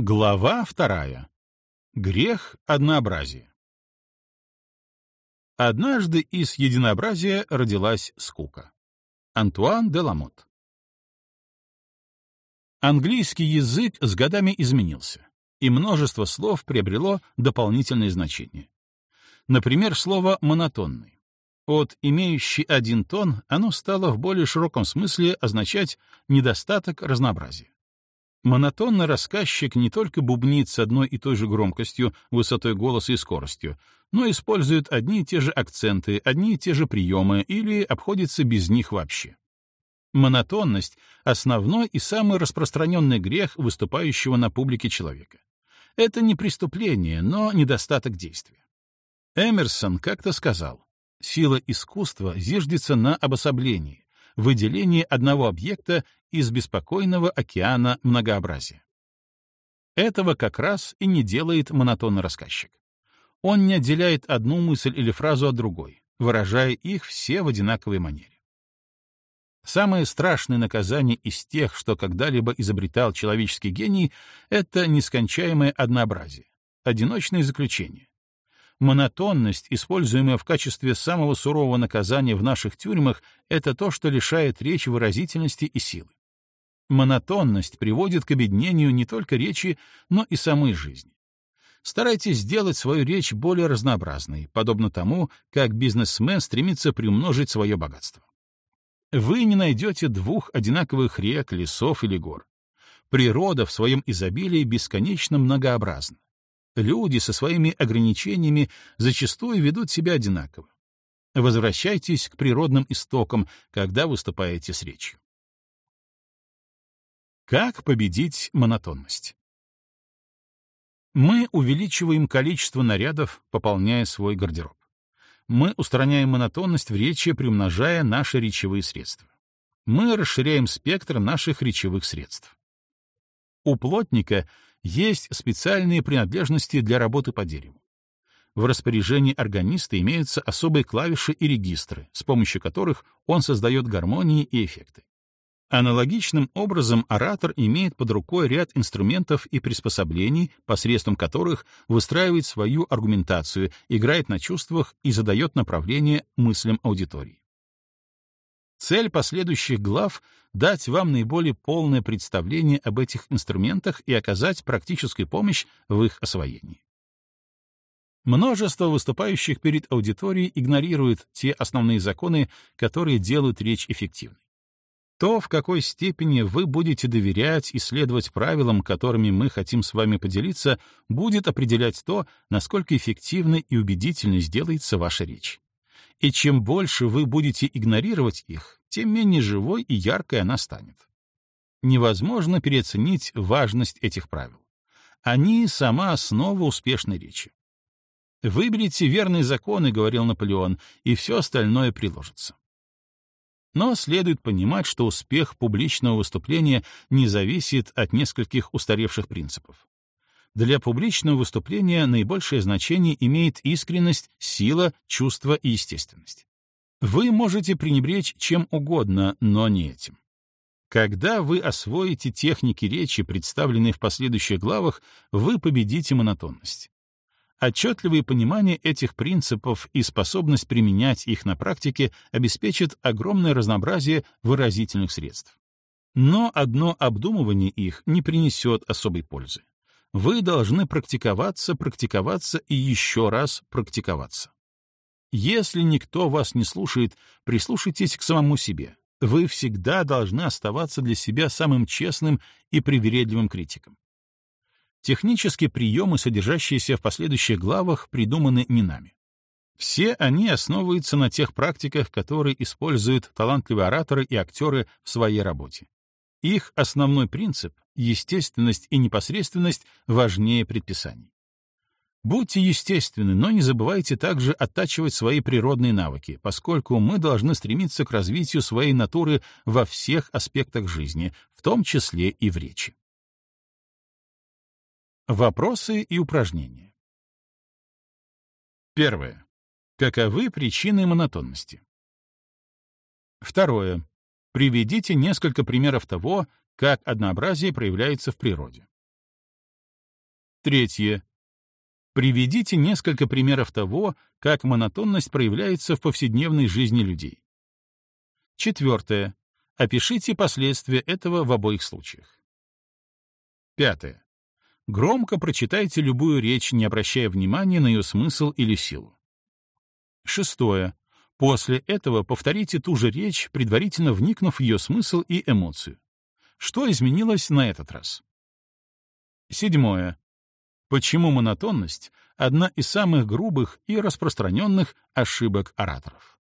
Глава вторая. Грех однообразия. Однажды из единообразия родилась скука. Антуан де Ламот. Английский язык с годами изменился, и множество слов приобрело дополнительные значения. Например, слово «монотонный». От имеющий один тон оно стало в более широком смысле означать недостаток разнообразия. Монотонный рассказчик не только бубнит с одной и той же громкостью, высотой голоса и скоростью, но использует одни и те же акценты, одни и те же приемы или обходится без них вообще. Монотонность — основной и самый распространенный грех выступающего на публике человека. Это не преступление, но недостаток действия. Эмерсон как-то сказал, «Сила искусства зиждется на обособлении, выделении одного объекта из беспокойного океана многообразия. Этого как раз и не делает монотонный рассказчик. Он не отделяет одну мысль или фразу от другой, выражая их все в одинаковой манере. Самое страшное наказание из тех, что когда-либо изобретал человеческий гений, это нескончаемое однообразие, одиночное заключение, Монотонность, используемая в качестве самого сурового наказания в наших тюрьмах, это то, что лишает речь выразительности и силы. Монотонность приводит к обеднению не только речи, но и самой жизни. Старайтесь сделать свою речь более разнообразной, подобно тому, как бизнесмен стремится приумножить свое богатство. Вы не найдете двух одинаковых рек, лесов или гор. Природа в своем изобилии бесконечно многообразна люди со своими ограничениями зачастую ведут себя одинаково. Возвращайтесь к природным истокам, когда выступаете с речью. Как победить монотонность? Мы увеличиваем количество нарядов, пополняя свой гардероб. Мы устраняем монотонность в речи, приумножая наши речевые средства. Мы расширяем спектр наших речевых средств. У плотника есть специальные принадлежности для работы по дереву. В распоряжении органиста имеются особые клавиши и регистры, с помощью которых он создает гармонии и эффекты. Аналогичным образом оратор имеет под рукой ряд инструментов и приспособлений, посредством которых выстраивает свою аргументацию, играет на чувствах и задает направление мыслям аудитории. Цель последующих глав — дать вам наиболее полное представление об этих инструментах и оказать практическую помощь в их освоении. Множество выступающих перед аудиторией игнорирует те основные законы, которые делают речь эффективной. То, в какой степени вы будете доверять и следовать правилам, которыми мы хотим с вами поделиться, будет определять то, насколько эффективной и убедительной сделается ваша речь и чем больше вы будете игнорировать их, тем менее живой и яркой она станет. Невозможно переоценить важность этих правил. Они — сама основа успешной речи. «Выберите верные законы», — говорил Наполеон, — «и все остальное приложится». Но следует понимать, что успех публичного выступления не зависит от нескольких устаревших принципов. Для публичного выступления наибольшее значение имеет искренность, сила, чувство и естественность. Вы можете пренебречь чем угодно, но не этим. Когда вы освоите техники речи, представленные в последующих главах, вы победите монотонность. Отчетливое понимание этих принципов и способность применять их на практике обеспечит огромное разнообразие выразительных средств. Но одно обдумывание их не принесет особой пользы вы должны практиковаться, практиковаться и еще раз практиковаться. Если никто вас не слушает, прислушайтесь к самому себе. Вы всегда должны оставаться для себя самым честным и привередливым критиком. Технические приемы, содержащиеся в последующих главах, придуманы не нами. Все они основываются на тех практиках, которые используют талантливые ораторы и актеры в своей работе. Их основной принцип — естественность и непосредственность важнее предписаний. Будьте естественны, но не забывайте также оттачивать свои природные навыки, поскольку мы должны стремиться к развитию своей натуры во всех аспектах жизни, в том числе и в речи. Вопросы и упражнения. Первое. Каковы причины монотонности? Второе. Приведите несколько примеров того, как однообразие проявляется в природе. Третье. Приведите несколько примеров того, как монотонность проявляется в повседневной жизни людей. Четвертое. Опишите последствия этого в обоих случаях. Пятое. Громко прочитайте любую речь, не обращая внимания на ее смысл или силу. Шестое. После этого повторите ту же речь, предварительно вникнув в ее смысл и эмоцию. Что изменилось на этот раз? Седьмое. Почему монотонность — одна из самых грубых и распространенных ошибок ораторов?